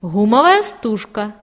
Гумовая стужка.